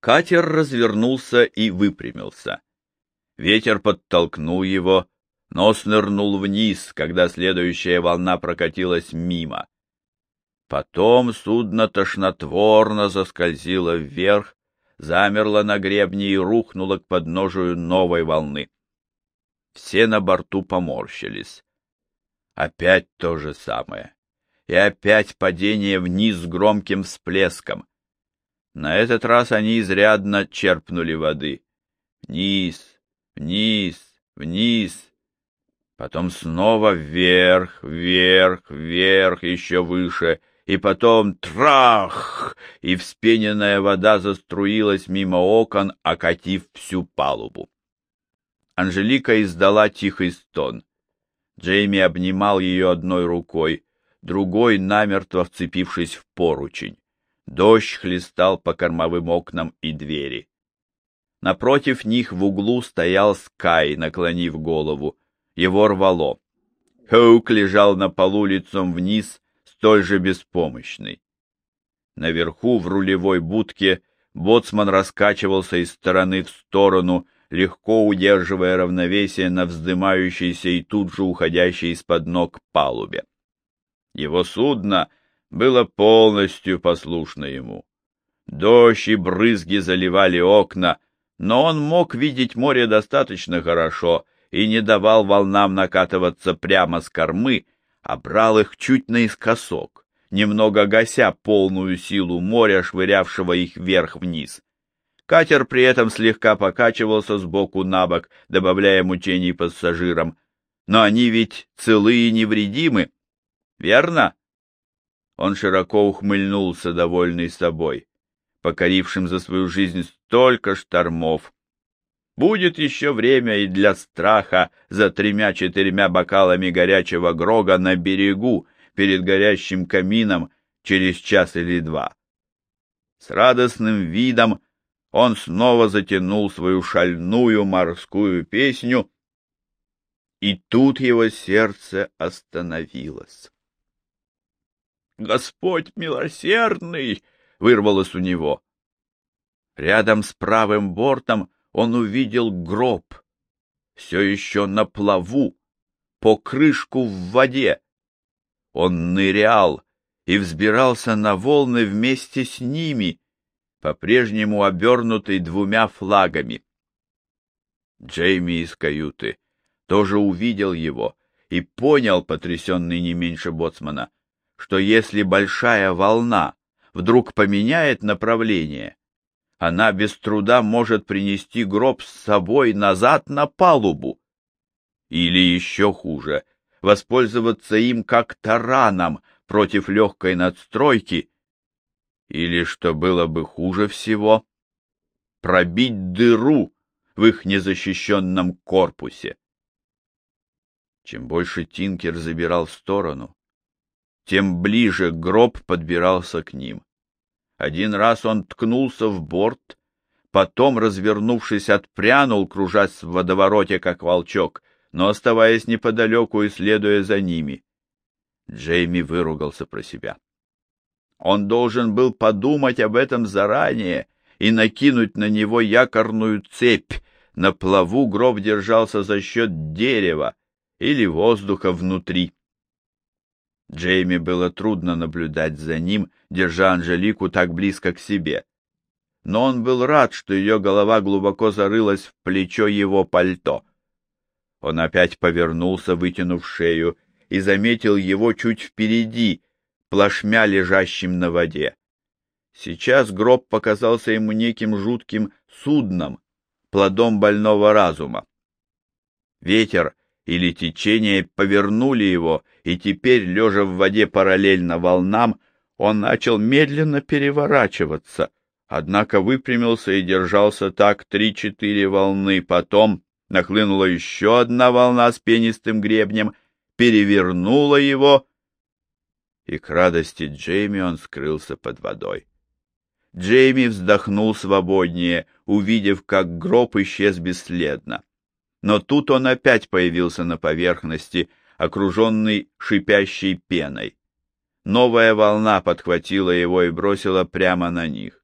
Катер развернулся и выпрямился. Ветер подтолкнул его, Нос нырнул вниз, когда следующая волна прокатилась мимо. Потом судно тошнотворно заскользило вверх, замерло на гребне и рухнуло к подножию новой волны. Все на борту поморщились. Опять то же самое. И опять падение вниз с громким всплеском. На этот раз они изрядно черпнули воды. Вниз, вниз, вниз, потом снова вверх, вверх, вверх, еще выше, и потом трах, и вспененная вода заструилась мимо окон, окатив всю палубу. Анжелика издала тихий стон. Джейми обнимал ее одной рукой, другой намертво вцепившись в поручень. Дождь хлестал по кормовым окнам и двери. Напротив них в углу стоял Скай, наклонив голову его рвало. Хоук лежал на полу лицом вниз, столь же беспомощный. Наверху, в рулевой будке, боцман раскачивался из стороны в сторону, легко удерживая равновесие на вздымающейся и тут же уходящей из-под ног палубе. Его судно было полностью послушно ему. Дождь и брызги заливали окна, но он мог видеть море достаточно хорошо, и не давал волнам накатываться прямо с кормы, а брал их чуть наискосок, немного гася полную силу моря, швырявшего их вверх-вниз. Катер при этом слегка покачивался сбоку на бок, добавляя мучений пассажирам. Но они ведь целы и невредимы, верно? Он широко ухмыльнулся, довольный собой, покорившим за свою жизнь столько штормов, Будет еще время и для страха за тремя-четырьмя бокалами горячего грога на берегу перед горящим камином через час или два. С радостным видом он снова затянул свою шальную морскую песню, и тут его сердце остановилось. «Господь милосердный!» — вырвалось у него. Рядом с правым бортом он увидел гроб, все еще на плаву, по крышку в воде. Он нырял и взбирался на волны вместе с ними, по-прежнему обернутый двумя флагами. Джейми из каюты тоже увидел его и понял, потрясенный не меньше боцмана, что если большая волна вдруг поменяет направление, она без труда может принести гроб с собой назад на палубу. Или еще хуже, воспользоваться им как тараном против легкой надстройки. Или, что было бы хуже всего, пробить дыру в их незащищенном корпусе. Чем больше Тинкер забирал в сторону, тем ближе гроб подбирался к ним. Один раз он ткнулся в борт, потом, развернувшись, отпрянул, кружась в водовороте, как волчок, но оставаясь неподалеку и следуя за ними. Джейми выругался про себя. Он должен был подумать об этом заранее и накинуть на него якорную цепь. На плаву гроб держался за счет дерева или воздуха внутри. Джейми было трудно наблюдать за ним, держа Анжелику так близко к себе. Но он был рад, что ее голова глубоко зарылась в плечо его пальто. Он опять повернулся, вытянув шею, и заметил его чуть впереди, плашмя лежащим на воде. Сейчас гроб показался ему неким жутким судном, плодом больного разума. Ветер или течение повернули его, и теперь, лежа в воде параллельно волнам, он начал медленно переворачиваться, однако выпрямился и держался так три-четыре волны. Потом нахлынула еще одна волна с пенистым гребнем, перевернула его, и к радости Джейми он скрылся под водой. Джейми вздохнул свободнее, увидев, как гроб исчез бесследно. Но тут он опять появился на поверхности, окруженный шипящей пеной. Новая волна подхватила его и бросила прямо на них.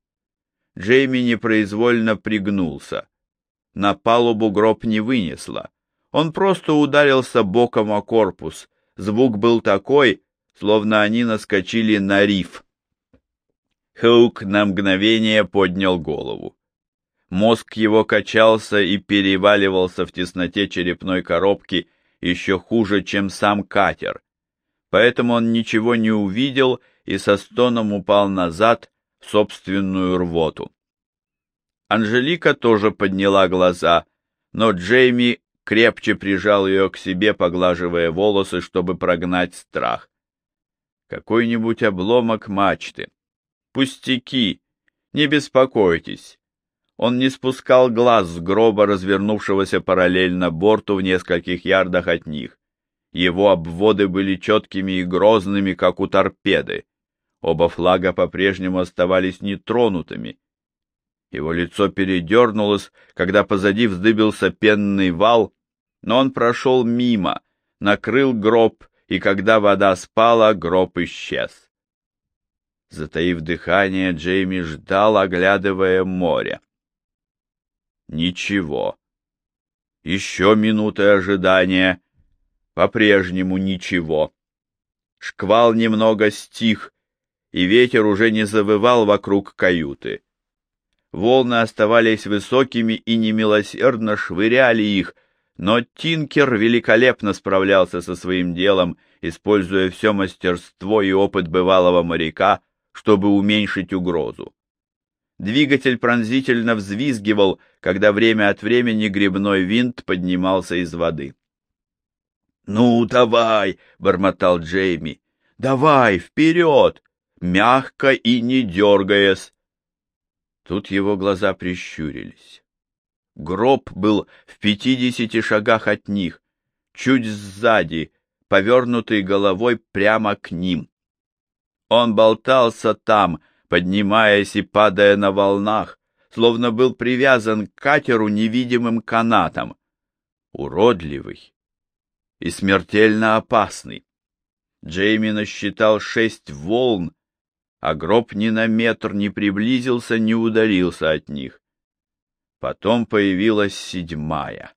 Джейми непроизвольно пригнулся. На палубу гроб не вынесло. Он просто ударился боком о корпус. Звук был такой, словно они наскочили на риф. Хоук на мгновение поднял голову. Мозг его качался и переваливался в тесноте черепной коробки еще хуже, чем сам катер. Поэтому он ничего не увидел и со стоном упал назад в собственную рвоту. Анжелика тоже подняла глаза, но Джейми крепче прижал ее к себе, поглаживая волосы, чтобы прогнать страх. Какой-нибудь обломок мачты. Пустяки, не беспокойтесь. Он не спускал глаз с гроба, развернувшегося параллельно борту в нескольких ярдах от них. Его обводы были четкими и грозными, как у торпеды. Оба флага по-прежнему оставались нетронутыми. Его лицо передернулось, когда позади вздыбился пенный вал, но он прошел мимо, накрыл гроб, и когда вода спала, гроб исчез. Затаив дыхание, Джейми ждал, оглядывая море. Ничего. Еще минуты ожидания. По-прежнему ничего. Шквал немного стих, и ветер уже не завывал вокруг каюты. Волны оставались высокими и немилосердно швыряли их, но Тинкер великолепно справлялся со своим делом, используя все мастерство и опыт бывалого моряка, чтобы уменьшить угрозу. Двигатель пронзительно взвизгивал, когда время от времени грибной винт поднимался из воды. «Ну, давай!» — бормотал Джейми. «Давай, вперед! Мягко и не дергаясь!» Тут его глаза прищурились. Гроб был в пятидесяти шагах от них, чуть сзади, повернутый головой прямо к ним. Он болтался там, поднимаясь и падая на волнах, словно был привязан к катеру невидимым канатом. Уродливый и смертельно опасный. Джейми насчитал шесть волн, а гроб ни на метр не приблизился, не удалился от них. Потом появилась седьмая.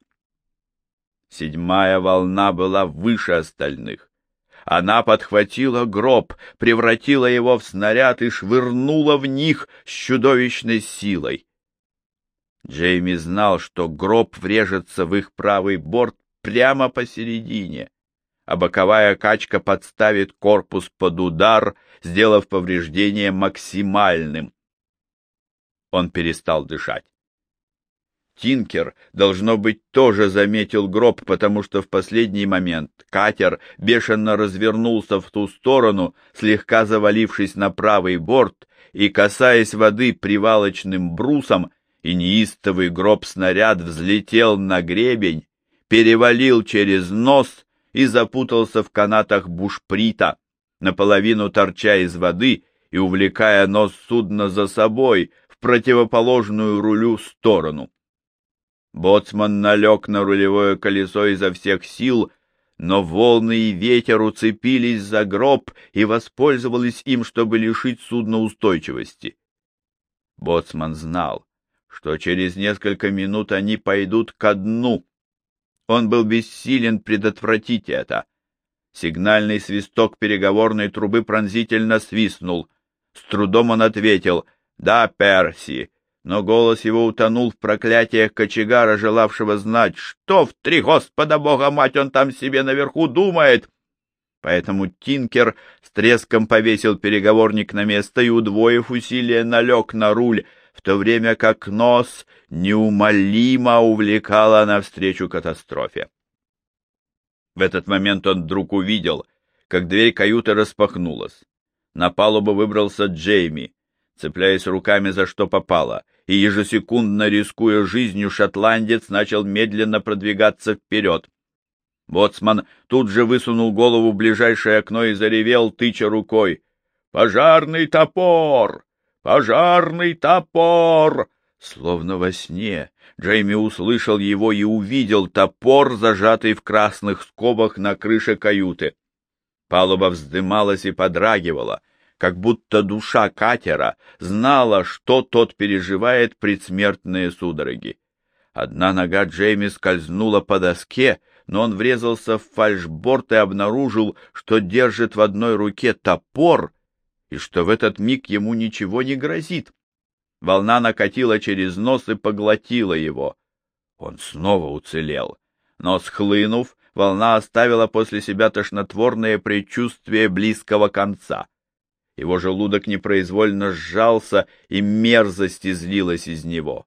Седьмая волна была выше остальных. Она подхватила гроб, превратила его в снаряд и швырнула в них с чудовищной силой. Джейми знал, что гроб врежется в их правый борт прямо посередине, а боковая качка подставит корпус под удар, сделав повреждение максимальным. Он перестал дышать. Тинкер, должно быть, тоже заметил гроб, потому что в последний момент катер бешено развернулся в ту сторону, слегка завалившись на правый борт и касаясь воды привалочным брусом, и неистовый гроб-снаряд взлетел на гребень, перевалил через нос и запутался в канатах бушприта, наполовину торча из воды и увлекая нос судна за собой в противоположную рулю сторону. Боцман налег на рулевое колесо изо всех сил, но волны и ветер уцепились за гроб и воспользовались им, чтобы лишить судна устойчивости. Боцман знал, что через несколько минут они пойдут ко дну. Он был бессилен предотвратить это. Сигнальный свисток переговорной трубы пронзительно свистнул. С трудом он ответил «Да, Перси, но голос его утонул в проклятиях кочегара, желавшего знать, что в три Господа Бога мать он там себе наверху думает. Поэтому Тинкер с треском повесил переговорник на место и, удвоив усилия, налег на руль, в то время как нос неумолимо увлекала навстречу катастрофе. В этот момент он вдруг увидел, как дверь каюты распахнулась. На палубу выбрался Джейми цепляясь руками за что попало, и ежесекундно рискуя жизнью, шотландец начал медленно продвигаться вперед. Боцман тут же высунул голову в ближайшее окно и заревел, тыча рукой. «Пожарный топор! Пожарный топор!» Словно во сне Джейми услышал его и увидел топор, зажатый в красных скобах на крыше каюты. Палуба вздымалась и подрагивала, как будто душа катера знала, что тот переживает предсмертные судороги. Одна нога Джейми скользнула по доске, но он врезался в фальшборд и обнаружил, что держит в одной руке топор и что в этот миг ему ничего не грозит. Волна накатила через нос и поглотила его. Он снова уцелел, но, схлынув, волна оставила после себя тошнотворное предчувствие близкого конца. Его желудок непроизвольно сжался, и мерзость излилась из него.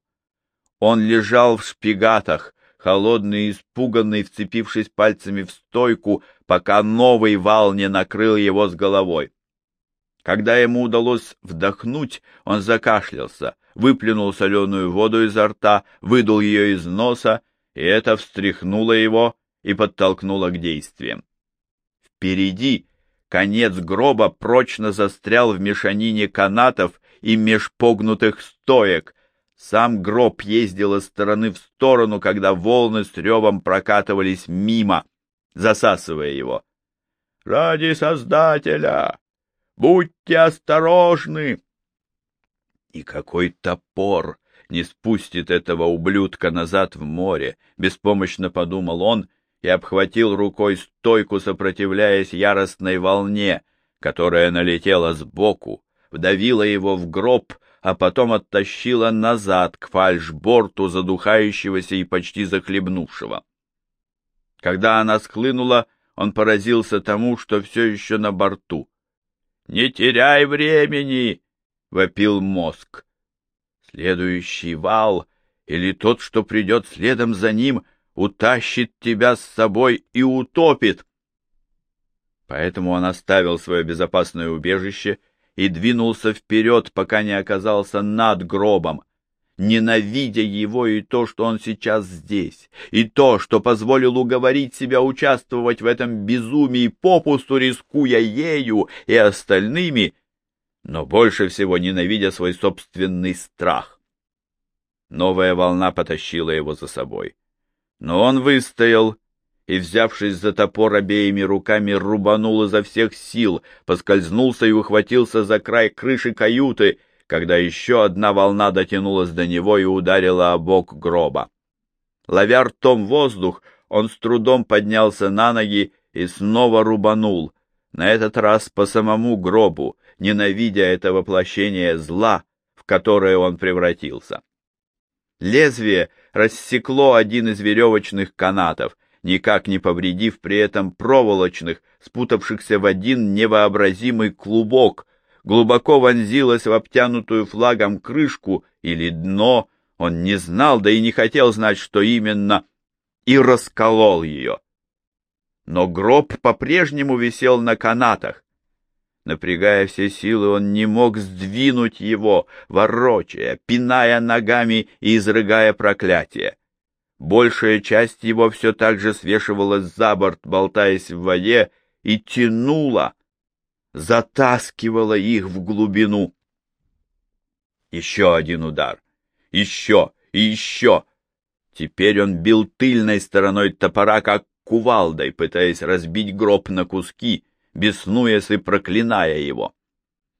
Он лежал в шпигатах, холодный и испуганный, вцепившись пальцами в стойку, пока новый вал не накрыл его с головой. Когда ему удалось вдохнуть, он закашлялся, выплюнул соленую воду изо рта, выдул ее из носа, и это встряхнуло его и подтолкнуло к действиям. Впереди конец гроба прочно застрял в мешанине канатов и межпогнутых стоек. Сам гроб ездил из стороны в сторону, когда волны с ревом прокатывались мимо, засасывая его. «Ради Создателя! Будьте осторожны! И какой топор не спустит этого ублюдка назад в море, беспомощно подумал он и обхватил рукой стойку, сопротивляясь яростной волне, которая налетела сбоку, вдавила его в гроб, а потом оттащила назад к фальшборту задухающегося и почти захлебнувшего. Когда она схлынула, он поразился тому, что все еще на борту. «Не теряй времени!» — вопил мозг. Следующий вал или тот, что придет следом за ним, утащит тебя с собой и утопит. Поэтому он оставил свое безопасное убежище и двинулся вперед, пока не оказался над гробом, ненавидя его и то, что он сейчас здесь, и то, что позволил уговорить себя участвовать в этом безумии, попусту рискуя ею и остальными, но больше всего ненавидя свой собственный страх. Новая волна потащила его за собой. Но он выстоял и, взявшись за топор обеими руками, рубанул изо всех сил, поскользнулся и ухватился за край крыши каюты, когда еще одна волна дотянулась до него и ударила о бок гроба. Ловя ртом воздух, он с трудом поднялся на ноги и снова рубанул, на этот раз по самому гробу, ненавидя это воплощение зла, в которое он превратился. Лезвие рассекло один из веревочных канатов, никак не повредив при этом проволочных, спутавшихся в один невообразимый клубок, глубоко вонзилось в обтянутую флагом крышку или дно, он не знал, да и не хотел знать, что именно, и расколол ее. Но гроб по-прежнему висел на канатах. Напрягая все силы, он не мог сдвинуть его, ворочая, пиная ногами и изрыгая проклятие. Большая часть его все так же свешивалась за борт, болтаясь в воде, и тянула, затаскивала их в глубину. Еще один удар. Еще и еще. Теперь он бил тыльной стороной топора, как кувалдой, пытаясь разбить гроб на куски, беснуясь и проклиная его.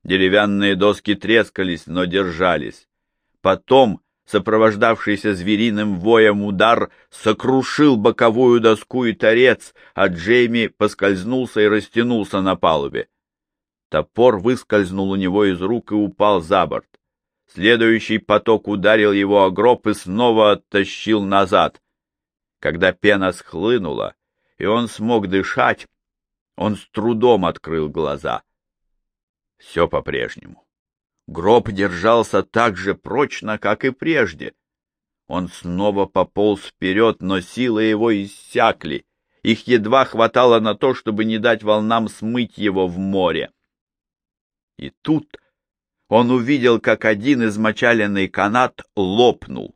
Деревянные доски трескались, но держались. Потом, сопровождавшийся звериным воем удар, сокрушил боковую доску и торец, а Джейми поскользнулся и растянулся на палубе. Топор выскользнул у него из рук и упал за борт. Следующий поток ударил его о гроб и снова оттащил назад. Когда пена схлынула, и он смог дышать, он с трудом открыл глаза. Все по-прежнему. Гроб держался так же прочно, как и прежде. Он снова пополз вперед, но силы его иссякли. Их едва хватало на то, чтобы не дать волнам смыть его в море. И тут он увидел, как один измочаленный канат лопнул.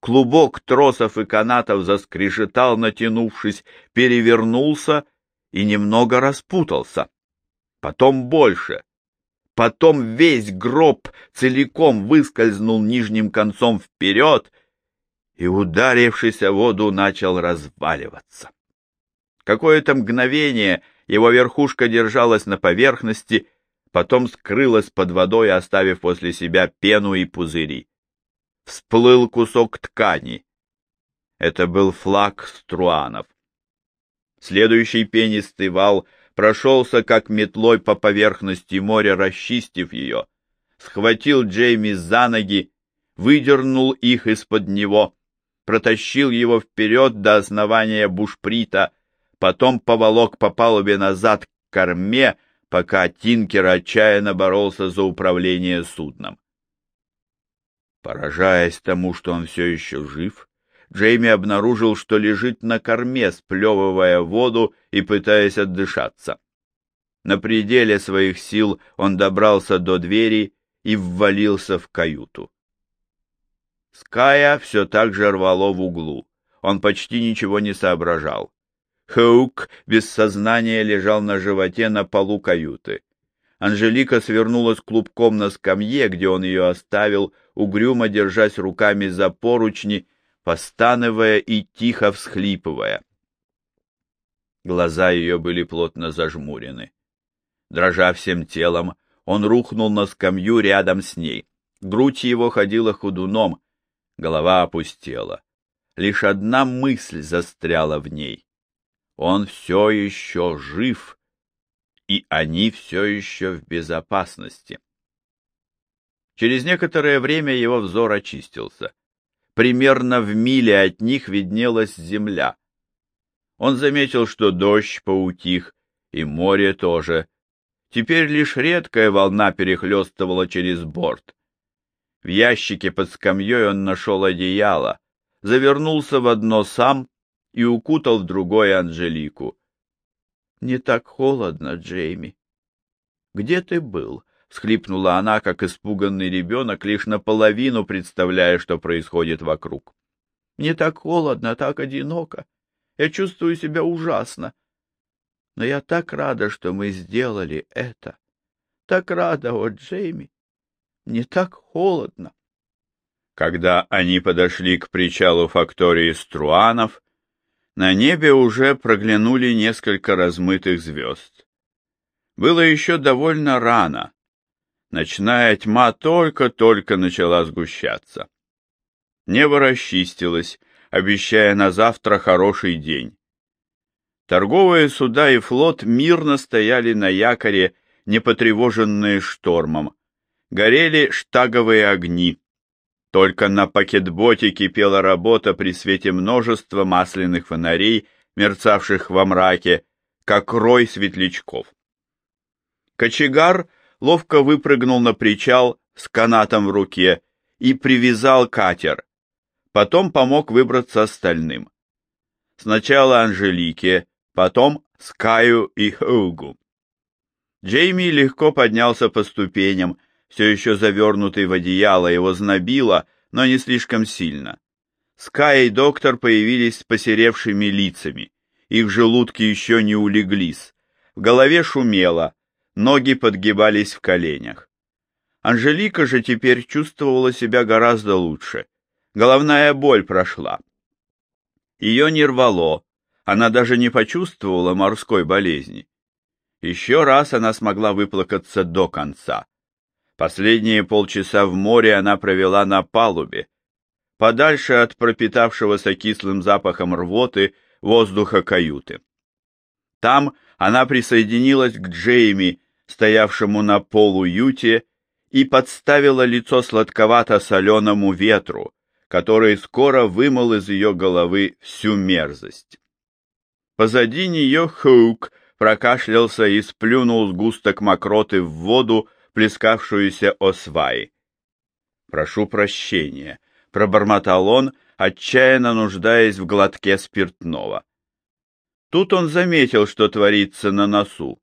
Клубок тросов и канатов заскрежетал, натянувшись, перевернулся и немного распутался. Потом больше. Потом весь гроб целиком выскользнул нижним концом вперед и, ударившись о воду, начал разваливаться. Какое-то мгновение его верхушка держалась на поверхности, потом скрылась под водой, оставив после себя пену и пузыри. Всплыл кусок ткани. Это был флаг струанов. Следующий пенистый вал прошелся как метлой по поверхности моря, расчистив ее, схватил Джейми за ноги, выдернул их из-под него, протащил его вперед до основания бушприта, потом поволок по палубе назад к корме, пока Тинкер отчаянно боролся за управление судном. Поражаясь тому, что он все еще жив, Джейми обнаружил, что лежит на корме, сплевывая воду и пытаясь отдышаться. На пределе своих сил он добрался до двери и ввалился в каюту. Ская все так же рвало в углу. Он почти ничего не соображал. Хоук без сознания лежал на животе на полу каюты. Анжелика свернулась клубком на скамье, где он ее оставил, угрюмо держась руками за поручни постановая и тихо всхлипывая. Глаза ее были плотно зажмурены. Дрожа всем телом, он рухнул на скамью рядом с ней. Грудь его ходила ходуном, голова опустела. Лишь одна мысль застряла в ней. Он все еще жив, и они все еще в безопасности. Через некоторое время его взор очистился примерно в миле от них виднелась земля. Он заметил, что дождь поутих, и море тоже. Теперь лишь редкая волна перехлестывала через борт. В ящике под скамьей он нашел одеяло, завернулся в одно сам и укутал в другое Анжелику. — Не так холодно, Джейми. — Где ты был? Всхлипнула она, как испуганный ребенок, лишь наполовину представляя, что происходит вокруг. Мне так холодно, так одиноко. Я чувствую себя ужасно. Но я так рада, что мы сделали это. Так рада, о, Джейми. Мне так холодно. Когда они подошли к причалу фактории Струанов, на небе уже проглянули несколько размытых звезд. Было еще довольно рано, Ночная тьма только-только начала сгущаться. Небо расчистилось, обещая на завтра хороший день. Торговые суда и флот мирно стояли на якоре, не потревоженные штормом. Горели штаговые огни. Только на пакетботе кипела работа при свете множества масляных фонарей, мерцавших во мраке, как рой светлячков. Кочегар — ловко выпрыгнул на причал с канатом в руке и привязал катер. Потом помог выбраться остальным. Сначала Анжелике, потом Скаю и Хоугу. Джейми легко поднялся по ступеням, все еще завернутый в одеяло, его знобило, но не слишком сильно. Скай и доктор появились с посеревшими лицами. Их желудки еще не улеглись. В голове шумело, ноги подгибались в коленях. Анжелика же теперь чувствовала себя гораздо лучше. Головная боль прошла. Ее не рвало, она даже не почувствовала морской болезни. Еще раз она смогла выплакаться до конца. Последние полчаса в море она провела на палубе, подальше от пропитавшегося кислым запахом рвоты воздуха каюты. Там она присоединилась к Джейми, стоявшему на полу юте, и подставила лицо сладковато-соленому ветру, который скоро вымыл из ее головы всю мерзость. Позади нее Хук прокашлялся и сплюнул сгусток мокроты в воду, плескавшуюся о сваи. «Прошу прощения», — пробормотал он, отчаянно нуждаясь в глотке спиртного. Тут он заметил, что творится на носу.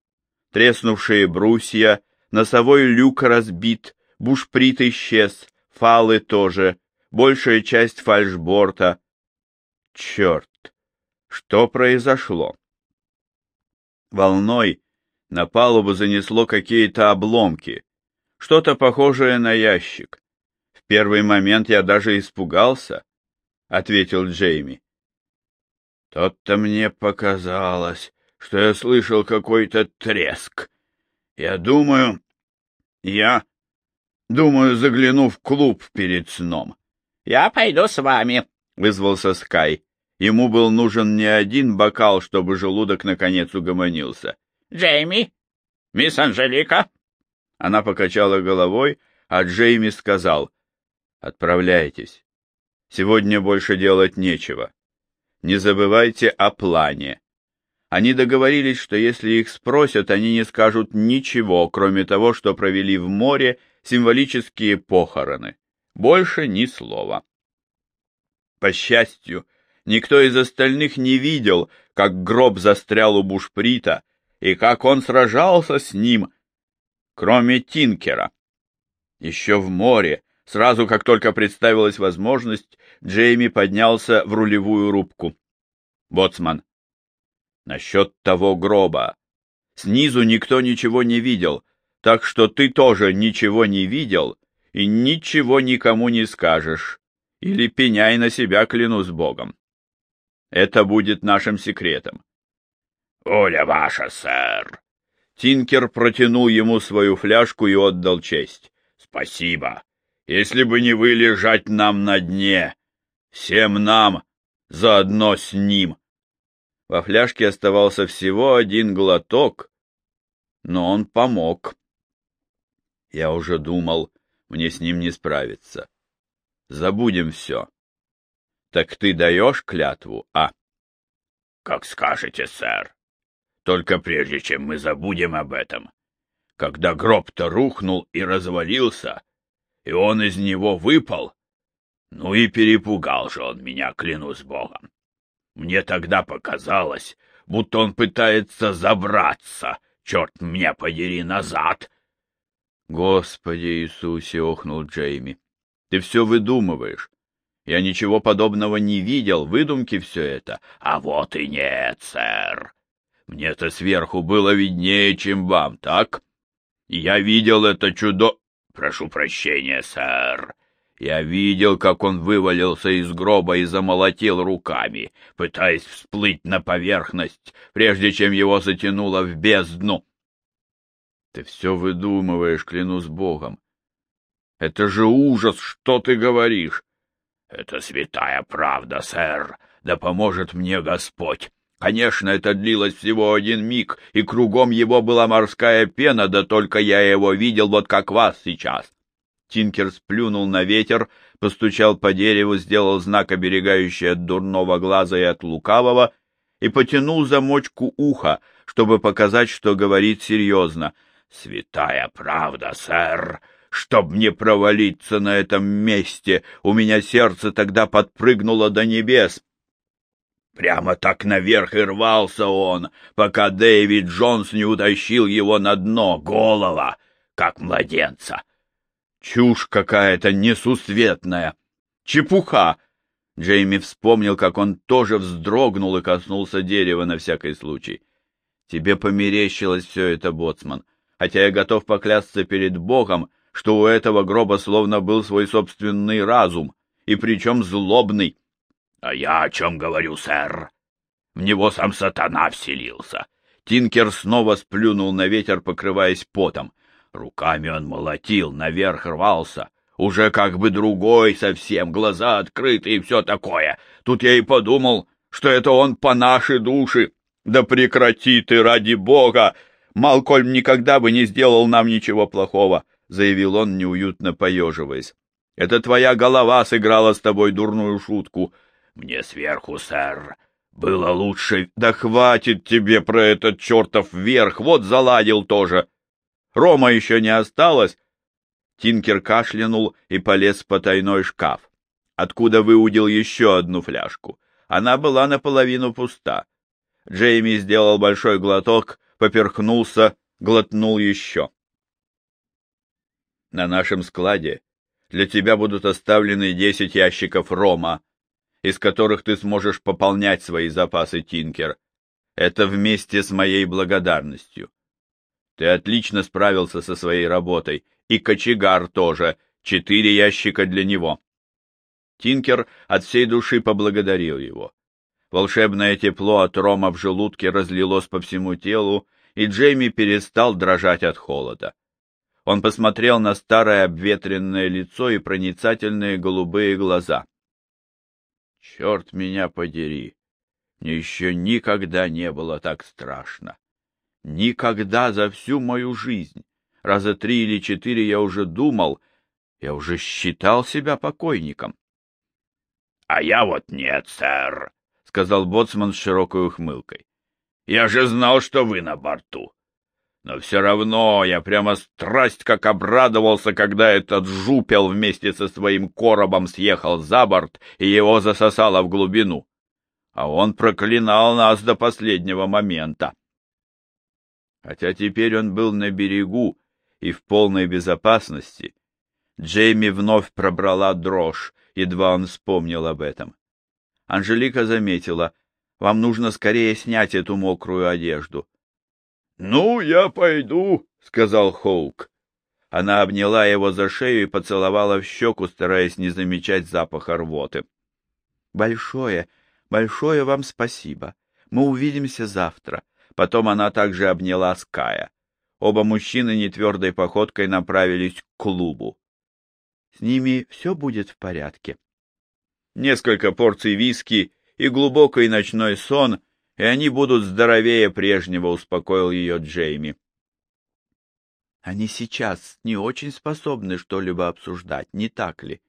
Треснувшие брусья, носовой люк разбит, бушприт исчез, фалы тоже, большая часть фальшборта. Черт! Что произошло? Волной на палубу занесло какие-то обломки, что-то похожее на ящик. В первый момент я даже испугался, — ответил Джейми. Тот-то мне показалось, что я слышал какой-то треск. Я думаю, Я думаю, загляну в клуб перед сном. Я пойду с вами, вызвался Скай. Ему был нужен не один бокал, чтобы желудок наконец угомонился. Джейми, мисс Анжелика. Она покачала головой, а Джейми сказал, «Отправляйтесь. Сегодня больше делать нечего. Не забывайте о плане». Они договорились, что если их спросят, они не скажут ничего, кроме того, что провели в море символические похороны. Больше ни слова. По счастью, никто из остальных не видел, как гроб застрял у бушприта и как он сражался с ним, кроме Тинкера. Еще в море, сразу как только представилась возможность, Джейми поднялся в рулевую рубку. «Боцман, насчет того гроба. Снизу никто ничего не видел, так что ты тоже ничего не видел и ничего никому не скажешь, или пеняй на себя, клянусь Богом. Это будет нашим секретом. — Оля ваша, сэр! Тинкер протянул ему свою фляжку и отдал честь. — Спасибо. Если бы не вы лежать нам на дне, всем нам, заодно с ним. Во фляжке оставался всего один глоток, но он помог. Я уже думал, мне с ним не справиться. Забудем все. Так ты даешь клятву, а? Как скажете, сэр. Только прежде, чем мы забудем об этом, когда гроб-то рухнул и развалился, и он из него выпал, ну и перепугал же он меня, клянусь богом. Мне тогда показалось, будто он пытается забраться, черт меня подери, назад, Господи Иисусе, охнул Джейми. Ты все выдумываешь. Я ничего подобного не видел, выдумки все это. А вот и нет, сэр. Мне-то сверху было виднее, чем вам, так? я видел это чудо... Прошу прощения, сэр. Я видел, как он вывалился из гроба и замолотил руками, пытаясь всплыть на поверхность, прежде чем его затянуло в бездну. Ты все выдумываешь, клянусь Богом. Это же ужас, что ты говоришь. Это святая правда, сэр. Да поможет мне Господь. Конечно, это длилось всего один миг, и кругом его была морская пена, да только я его видел вот как вас сейчас. Тинкер сплюнул на ветер, постучал по дереву, сделал знак, оберегающий от дурного глаза и от лукавого, и потянул замочку уха, чтобы показать, что говорит серьезно — Святая правда, сэр, чтоб не провалиться на этом месте, у меня сердце тогда подпрыгнуло до небес. Прямо так наверх и рвался он, пока Дэвид Джонс не утащил его на дно, голова, как младенца. Чушь какая-то несусветная. Чепуха! Джейми вспомнил, как он тоже вздрогнул и коснулся дерева на всякий случай. Тебе померещилось все это, боцман хотя я готов поклясться перед Богом, что у этого гроба словно был свой собственный разум, и причем злобный. — А я о чем говорю, сэр? В него сам сатана вселился. Тинкер снова сплюнул на ветер, покрываясь потом. Руками он молотил, наверх рвался. Уже как бы другой совсем, глаза открыты и все такое. Тут я и подумал, что это он по нашей душе. Да прекрати ты, ради бога! Малкольм никогда бы не сделал нам ничего плохого, — заявил он, неуютно поеживаясь. — Это твоя голова сыграла с тобой дурную шутку. — Мне сверху, сэр, было лучше... — Да хватит тебе про этот чертов верх, вот заладил тоже. Рома еще не осталось. Тинкер кашлянул и полез в потайной шкаф, откуда выудил еще одну фляжку. Она была наполовину пуста. Джейми сделал большой глоток поперхнулся, глотнул еще. На нашем складе для тебя будут оставлены десять ящиков рома, из которых ты сможешь пополнять свои запасы, Тинкер. Это вместе с моей благодарностью. Ты отлично справился со своей работой, и кочегар тоже, четыре ящика для него. Тинкер от всей души поблагодарил его. Волшебное тепло от рома в желудке разлилось по всему телу, и Джейми перестал дрожать от холода. Он посмотрел на старое обветренное лицо и проницательные голубые глаза. Черт меня подери! Мне еще никогда не было так страшно. Никогда за всю мою жизнь. Раза три или четыре я уже думал, я уже считал себя покойником. — А я вот нет, сэр, — сказал боцман с широкой ухмылкой. — Я же знал, что вы на борту. Но все равно я прямо страсть как обрадовался, когда этот жупел вместе со своим коробом съехал за борт и его засосало в глубину. А он проклинал нас до последнего момента. Хотя теперь он был на берегу и в полной безопасности, Джейми вновь пробрала дрожь, едва он вспомнил об этом. Анжелика заметила, вам нужно скорее снять эту мокрую одежду. — Ну, я пойду, — сказал Хоук. Она обняла его за шею и поцеловала в щеку, стараясь не замечать запаха рвоты. — Большое, большое вам спасибо. Мы увидимся завтра. Потом она также обняла Ская. Оба мужчины нетвердой походкой направились к клубу. С ними все будет в порядке. Несколько порций виски и глубокий ночной сон и они будут здоровее прежнего, успокоил ее Джейми. Они сейчас не очень способны что-либо обсуждать, не так ли?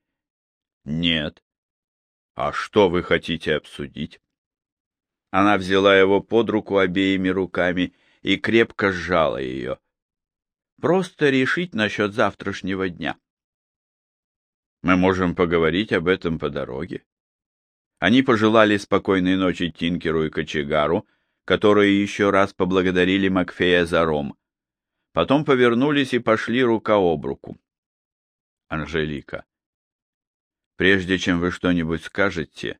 Нет. А что вы хотите обсудить? Она взяла его под руку обеими руками и крепко сжала ее. Просто решить насчет завтрашнего дня. Мы можем поговорить об этом по дороге. Они пожелали спокойной ночи Тинкеру и Кочегару, которые еще раз поблагодарили Макфея за ром. Потом повернулись и пошли рука об руку. Анжелика. Прежде чем вы что-нибудь скажете,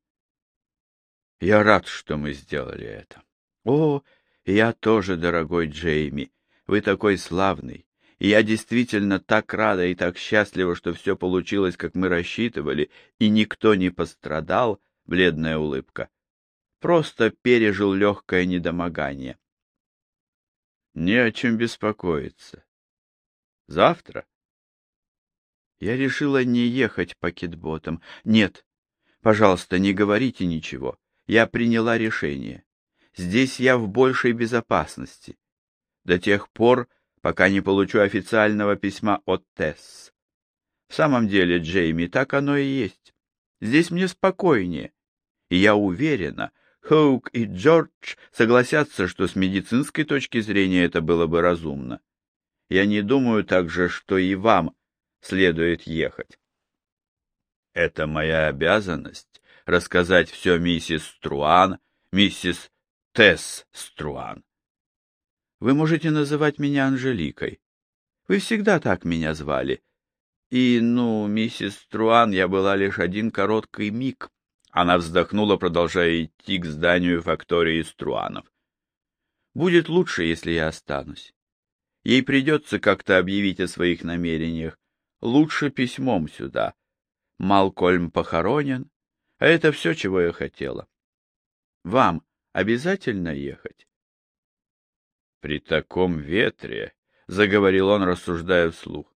я рад, что мы сделали это. О, я тоже, дорогой Джейми, вы такой славный. И я действительно так рада и так счастлива, что все получилось, как мы рассчитывали, и никто не пострадал, бледная улыбка. Просто пережил легкое недомогание. Не о чем беспокоиться. Завтра? Я решила не ехать пакетботом. Нет, пожалуйста, не говорите ничего. Я приняла решение. Здесь я в большей безопасности. До тех пор, пока не получу официального письма от Тесс. В самом деле, Джейми, так оно и есть. Здесь мне спокойнее и я уверена, Хоук и Джордж согласятся, что с медицинской точки зрения это было бы разумно. Я не думаю также, что и вам следует ехать. Это моя обязанность — рассказать все миссис Струан, миссис Тесс Струан. Вы можете называть меня Анжеликой. Вы всегда так меня звали. И, ну, миссис Струан, я была лишь один короткий миг. Она вздохнула, продолжая идти к зданию фактории Струанов. «Будет лучше, если я останусь. Ей придется как-то объявить о своих намерениях. Лучше письмом сюда. Малкольм похоронен, а это все, чего я хотела. Вам обязательно ехать?» «При таком ветре», — заговорил он, рассуждая вслух,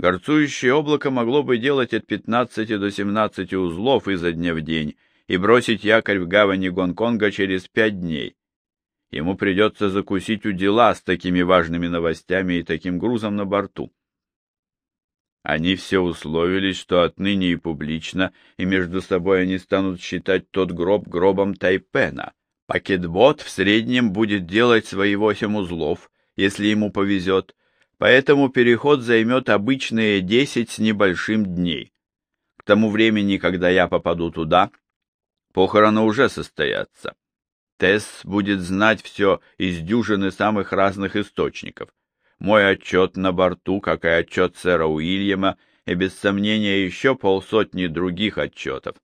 Горцующее облако могло бы делать от 15 до 17 узлов изо дня в день и бросить якорь в гавани Гонконга через пять дней. Ему придется закусить у дела с такими важными новостями и таким грузом на борту. Они все условились, что отныне и публично, и между собой они станут считать тот гроб гробом Тайпена. Пакетбот в среднем будет делать свои восемь узлов, если ему повезет, поэтому переход займет обычные десять с небольшим дней. К тому времени, когда я попаду туда, похороны уже состоятся. Тесс будет знать все из дюжины самых разных источников. Мой отчет на борту, как и отчет сэра Уильяма, и без сомнения еще полсотни других отчетов.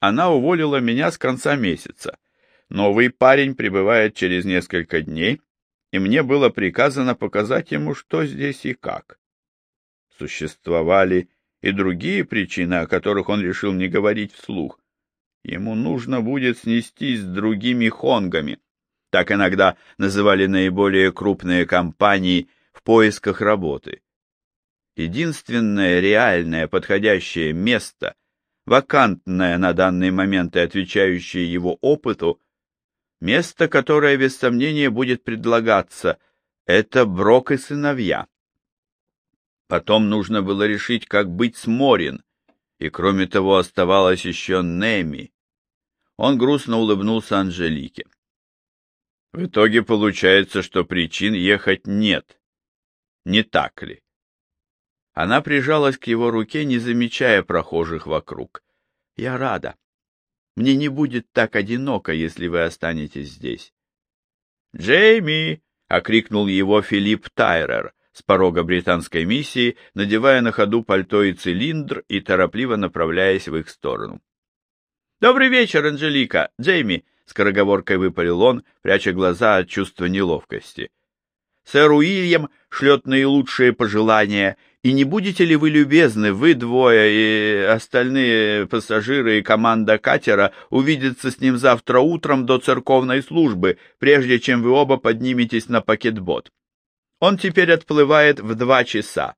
Она уволила меня с конца месяца. Новый парень прибывает через несколько дней, и мне было приказано показать ему, что здесь и как. Существовали и другие причины, о которых он решил не говорить вслух. Ему нужно будет снестись с другими хонгами. Так иногда называли наиболее крупные компании в поисках работы. Единственное реальное подходящее место, вакантное на данный момент и отвечающее его опыту, место, которое без сомнения будет предлагаться, это Брок и сыновья. Потом нужно было решить, как быть с Морин, и кроме того оставалась еще Неми. Он грустно улыбнулся Анжелике. В итоге получается, что причин ехать нет. Не так ли? Она прижалась к его руке, не замечая прохожих вокруг. Я рада. Мне не будет так одиноко, если вы останетесь здесь. «Джейми!» — окрикнул его Филипп Тайрер, с порога британской миссии, надевая на ходу пальто и цилиндр и торопливо направляясь в их сторону. «Добрый вечер, Анжелика! Джейми!» — скороговоркой выпалил он, пряча глаза от чувства неловкости. «Сэр Уильям шлет наилучшие пожелания, и не будете ли вы любезны, вы двое и остальные пассажиры и команда катера увидеться с ним завтра утром до церковной службы, прежде чем вы оба подниметесь на пакетбот? Он теперь отплывает в два часа.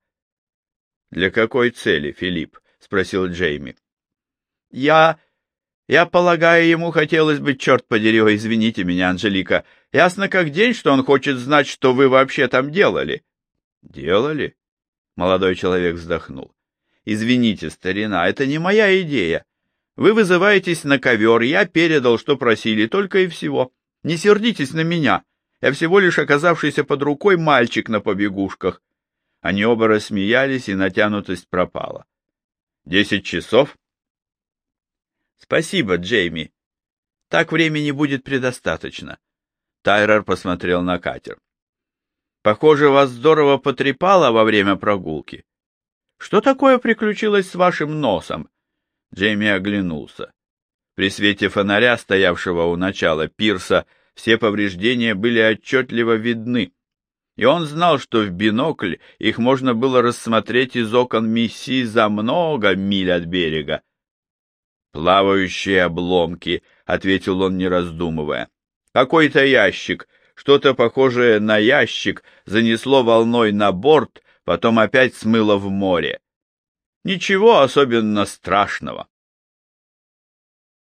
— Для какой цели, Филипп? — спросил Джейми. — Я... Я полагаю, ему хотелось бы, черт подери, извините меня, Анжелика. Ясно как день, что он хочет знать, что вы вообще там делали. — Делали? — молодой человек вздохнул. — Извините, старина, это не моя идея. Вы вызываетесь на ковер, я передал, что просили, только и всего. Не сердитесь на меня. Я всего лишь оказавшийся под рукой мальчик на побегушках. Они оба рассмеялись, и натянутость пропала. Десять часов? Спасибо, Джейми. Так времени будет предостаточно. Тайрер посмотрел на катер. Похоже, вас здорово потрепало во время прогулки. Что такое приключилось с вашим носом? Джейми оглянулся. При свете фонаря, стоявшего у начала пирса, все повреждения были отчетливо видны, и он знал, что в бинокль их можно было рассмотреть из окон миссии за много миль от берега. «Плавающие обломки», — ответил он, не раздумывая. «Какой-то ящик, что-то похожее на ящик, занесло волной на борт, потом опять смыло в море. Ничего особенно страшного».